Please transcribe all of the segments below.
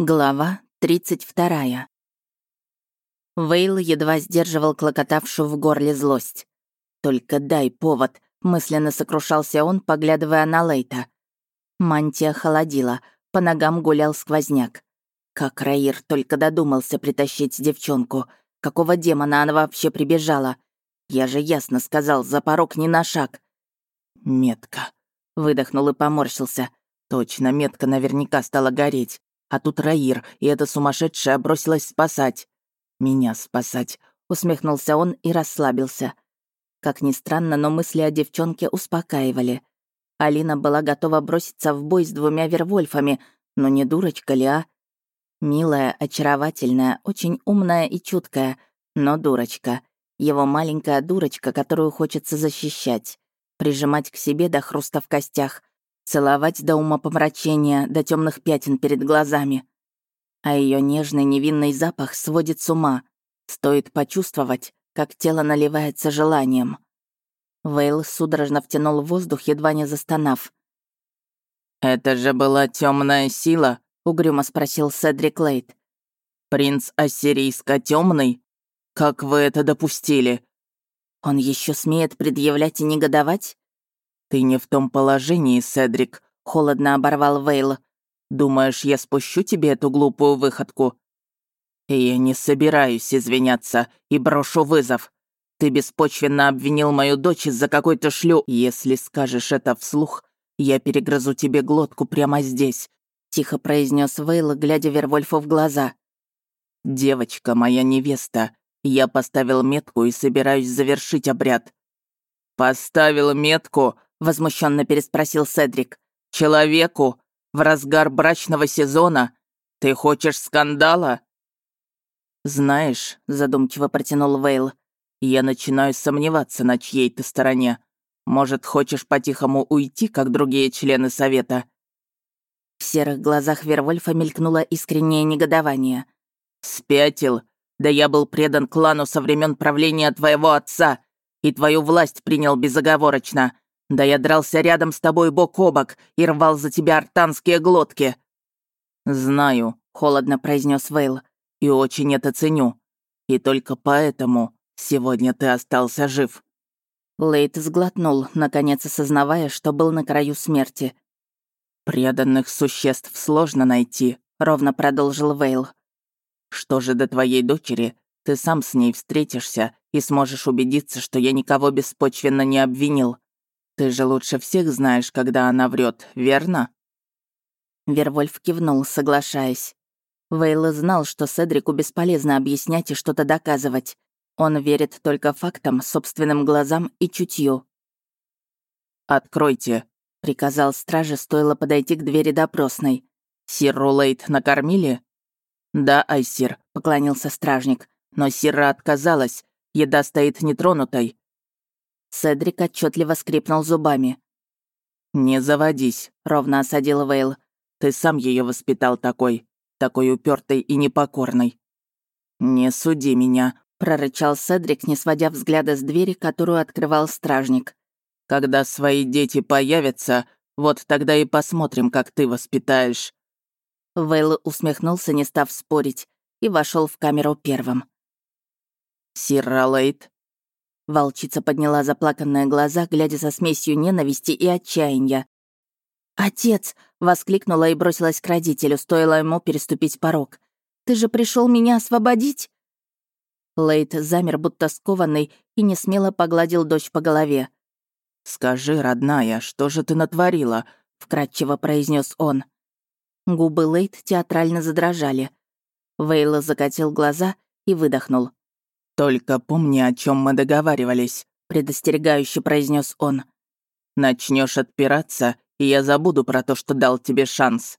Глава 32. Вейл едва сдерживал клокотавшую в горле злость. «Только дай повод», — мысленно сокрушался он, поглядывая на Лейта. Мантия холодила, по ногам гулял сквозняк. Как Раир только додумался притащить девчонку. Какого демона она вообще прибежала? Я же ясно сказал, за порог не на шаг. «Метка», — выдохнул и поморщился. Точно, метка наверняка стала гореть. А тут Раир, и эта сумасшедшая бросилась спасать. Меня спасать. Усмехнулся он и расслабился. Как ни странно, но мысли о девчонке успокаивали. Алина была готова броситься в бой с двумя вервольфами, но не дурочка ли, а? Милая, очаровательная, очень умная и чуткая, но дурочка. Его маленькая дурочка, которую хочется защищать. Прижимать к себе до хруста в костях, целовать до умопомрачения, до темных пятен перед глазами. А ее нежный невинный запах сводит с ума. Стоит почувствовать, как тело наливается желанием. Вейл судорожно втянул воздух, едва не застонав. «Это же была темная сила?» — угрюмо спросил Седрик Лейт. «Принц Ассирийско темный? Как вы это допустили?» «Он еще смеет предъявлять и негодовать?» «Ты не в том положении, Седрик», — холодно оборвал Вейл. «Думаешь, я спущу тебе эту глупую выходку?» «Я не собираюсь извиняться и брошу вызов. Ты беспочвенно обвинил мою дочь из-за какой-то шлю. Если скажешь это вслух, я перегрызу тебе глотку прямо здесь», — тихо произнес Вейл, глядя Вервольфу в глаза. «Девочка, моя невеста, я поставил метку и собираюсь завершить обряд». «Поставил метку?» Возмущенно переспросил Седрик. Человеку в разгар брачного сезона? Ты хочешь скандала? Знаешь, задумчиво протянул Вейл, я начинаю сомневаться на чьей ты стороне. Может, хочешь по-тихому уйти, как другие члены совета? В серых глазах Вервольфа мелькнуло искреннее негодование. «Спятил? Да я был предан клану со времен правления твоего отца, и твою власть принял безоговорочно. Да я дрался рядом с тобой бок о бок и рвал за тебя артанские глотки». «Знаю», — холодно произнес Вейл, — «и очень это ценю. И только поэтому сегодня ты остался жив». Лейт сглотнул, наконец осознавая, что был на краю смерти. «Преданных существ сложно найти», — ровно продолжил Вейл. «Что же до твоей дочери? Ты сам с ней встретишься и сможешь убедиться, что я никого беспочвенно не обвинил. Ты же лучше всех знаешь, когда она врет, верно?» Вервольф кивнул, соглашаясь. Вейл знал, что Седрику бесполезно объяснять и что-то доказывать. Он верит только фактам, собственным глазам и чутью. «Откройте», — приказал страже, стоило подойти к двери допросной. «Сир Рулейт накормили?» «Да, Айсир», — поклонился стражник. «Но Сира отказалась. Еда стоит нетронутой. Седрик отчетливо скрипнул зубами. «Не заводись», — ровно осадил Вейл. «Ты сам ее воспитал такой, такой упертый и непокорный». «Не суди меня», — прорычал Седрик, не сводя взгляда с двери, которую открывал стражник. «Когда свои дети появятся, вот тогда и посмотрим, как ты воспитаешь». Вейл усмехнулся, не став спорить, и вошел в камеру первым. «Сир Ролейт», Волчица подняла заплаканные глаза, глядя со смесью ненависти и отчаяния. «Отец!» — воскликнула и бросилась к родителю, стоило ему переступить порог. «Ты же пришел меня освободить?» Лейт замер, будто скованный, и не смело погладил дочь по голове. «Скажи, родная, что же ты натворила?» — вкратчиво произнес он. Губы Лейт театрально задрожали. Вейла закатил глаза и выдохнул. «Только помни, о чем мы договаривались», — предостерегающе произнес он. Начнешь отпираться, и я забуду про то, что дал тебе шанс».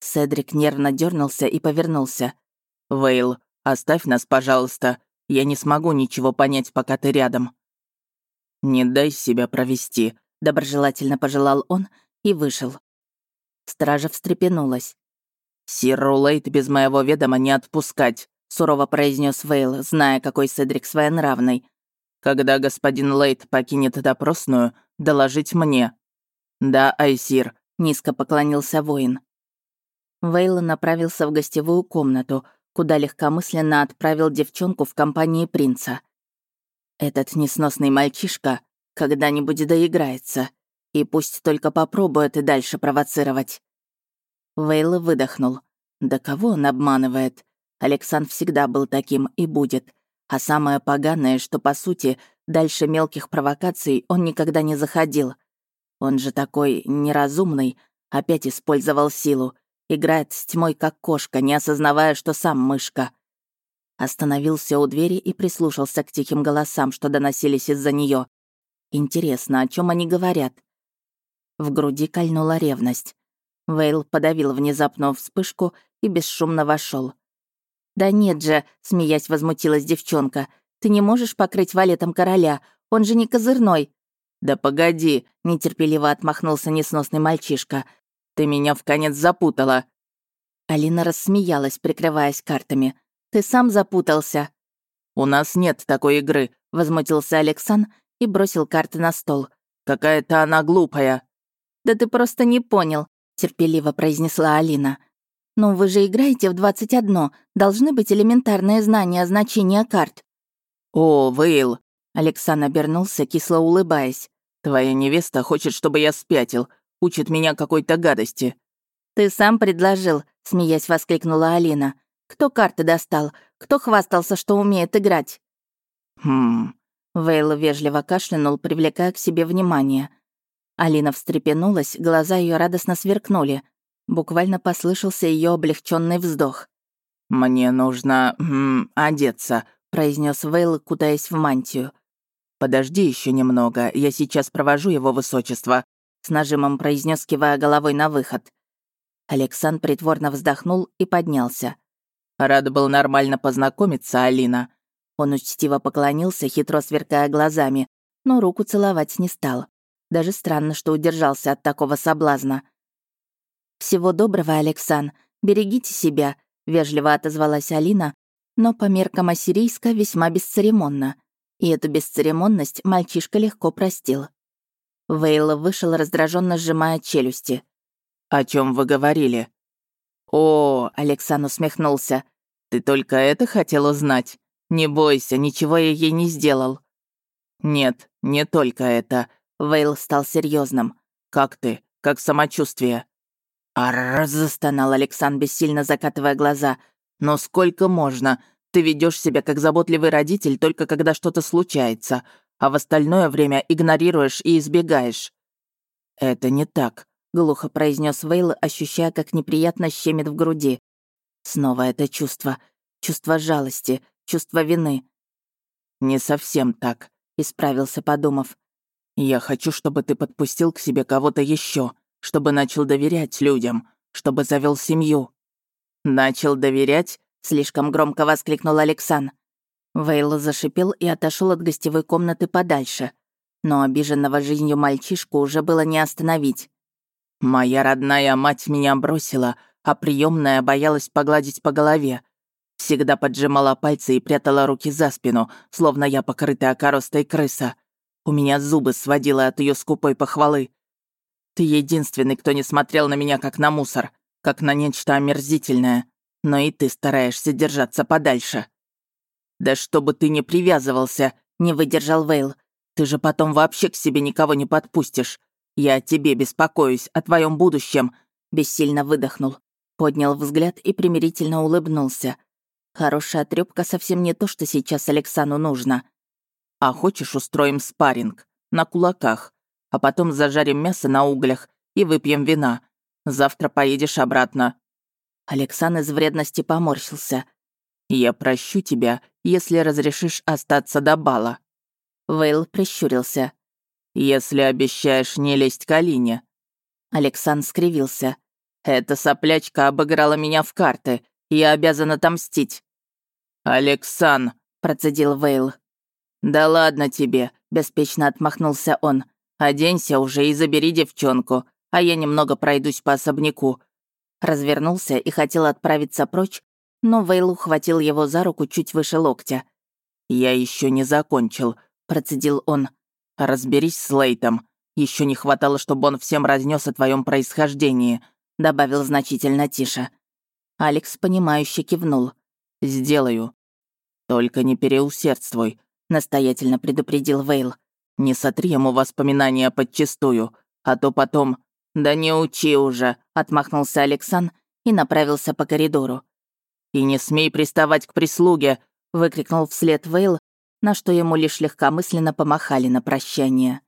Седрик нервно дернулся и повернулся. «Вейл, оставь нас, пожалуйста. Я не смогу ничего понять, пока ты рядом». «Не дай себя провести», — доброжелательно пожелал он и вышел. Стража встрепенулась. «Сир Рулейт без моего ведома не отпускать сурово произнес Вейл, зная, какой Седрик своенравный. «Когда господин Лейт покинет допросную, доложить мне». «Да, Айсир», — низко поклонился воин. Вейл направился в гостевую комнату, куда легкомысленно отправил девчонку в компании принца. Этот несносный мальчишка когда-нибудь доиграется, и пусть только попробует и дальше провоцировать. Вейл выдохнул. Да кого он обманывает? Александр всегда был таким и будет. А самое поганое, что, по сути, дальше мелких провокаций он никогда не заходил. Он же такой неразумный, опять использовал силу, играет с тьмой как кошка, не осознавая, что сам мышка. Остановился у двери и прислушался к тихим голосам, что доносились из-за нее. Интересно, о чем они говорят? В груди кольнула ревность. Вейл подавил внезапную вспышку и бесшумно вошел. «Да нет же», — смеясь возмутилась девчонка, «ты не можешь покрыть валетом короля, он же не козырной». «Да погоди», — нетерпеливо отмахнулся несносный мальчишка. «Ты меня в конец запутала». Алина рассмеялась, прикрываясь картами. «Ты сам запутался». «У нас нет такой игры», — возмутился Александр и бросил карты на стол. «Какая-то она глупая». «Да ты просто не понял», — терпеливо произнесла Алина. «Ну, вы же играете в 21. Должны быть элементарные знания значения карт». «О, Вейл!» — Александр обернулся, кисло улыбаясь. «Твоя невеста хочет, чтобы я спятил. Учит меня какой-то гадости». «Ты сам предложил», — смеясь воскликнула Алина. «Кто карты достал? Кто хвастался, что умеет играть?» «Хм...» Вейл вежливо кашлянул, привлекая к себе внимание. Алина встрепенулась, глаза ее радостно сверкнули. Буквально послышался ее облегченный вздох. «Мне нужно м, одеться», — произнес Вейл, кутаясь в мантию. «Подожди еще немного, я сейчас провожу его высочество», — с нажимом произнес, кивая головой на выход. Александр притворно вздохнул и поднялся. «Рад был нормально познакомиться, Алина». Он учтиво поклонился, хитро сверкая глазами, но руку целовать не стал. Даже странно, что удержался от такого соблазна. «Всего доброго, Алексан. Берегите себя», — вежливо отозвалась Алина, но по меркам ассирийска весьма бесцеремонно. И эту бесцеремонность мальчишка легко простил. Вейл вышел, раздраженно сжимая челюсти. «О чем вы говорили?» «О, — Алексан усмехнулся, — ты только это хотел узнать? Не бойся, ничего я ей не сделал». «Нет, не только это», — Вейл стал серьезным. «Как ты? Как самочувствие?» «Арр!» — застонал Александр, бессильно закатывая глаза. «Но сколько можно? Ты ведешь себя как заботливый родитель только когда что-то случается, а в остальное время игнорируешь и избегаешь». «Это не так», — глухо произнес Вейл, ощущая, как неприятно щемит в груди. Снова это чувство. Чувство жалости, чувство вины. «Не совсем так», — исправился, подумав. «Я хочу, чтобы ты подпустил к себе кого-то еще чтобы начал доверять людям, чтобы завел семью». «Начал доверять?» — слишком громко воскликнул Алексан. Вейл зашипел и отошел от гостевой комнаты подальше. Но обиженного жизнью мальчишку уже было не остановить. «Моя родная мать меня бросила, а приемная боялась погладить по голове. Всегда поджимала пальцы и прятала руки за спину, словно я покрытая коростой крыса. У меня зубы сводила от ее скупой похвалы. Ты единственный, кто не смотрел на меня как на мусор, как на нечто омерзительное. Но и ты стараешься держаться подальше. Да чтобы ты не привязывался, не выдержал Вейл. Ты же потом вообще к себе никого не подпустишь. Я о тебе беспокоюсь, о твоем будущем. Бессильно выдохнул, поднял взгляд и примирительно улыбнулся. Хорошая трёпка совсем не то, что сейчас Александру нужно. А хочешь, устроим спарринг? На кулаках а потом зажарим мясо на углях и выпьем вина. Завтра поедешь обратно». Александр из вредности поморщился. «Я прощу тебя, если разрешишь остаться до бала». Вейл прищурился. «Если обещаешь не лезть к Алине». Александр скривился. «Эта соплячка обыграла меня в карты. Я обязан отомстить». «Алексан», — процедил Вейл. «Да ладно тебе», — беспечно отмахнулся он. «Оденься уже и забери девчонку, а я немного пройдусь по особняку». Развернулся и хотел отправиться прочь, но Вейл ухватил его за руку чуть выше локтя. «Я еще не закончил», — процедил он. «Разберись с Лейтом. Еще не хватало, чтобы он всем разнес о твоем происхождении», — добавил значительно тише. Алекс, понимающе кивнул. «Сделаю». «Только не переусердствуй», — настоятельно предупредил Вейл. «Не сотри ему воспоминания подчистую, а то потом...» «Да не учи уже», — отмахнулся Александр и направился по коридору. «И не смей приставать к прислуге!» — выкрикнул вслед Вейл, на что ему лишь легкомысленно помахали на прощание.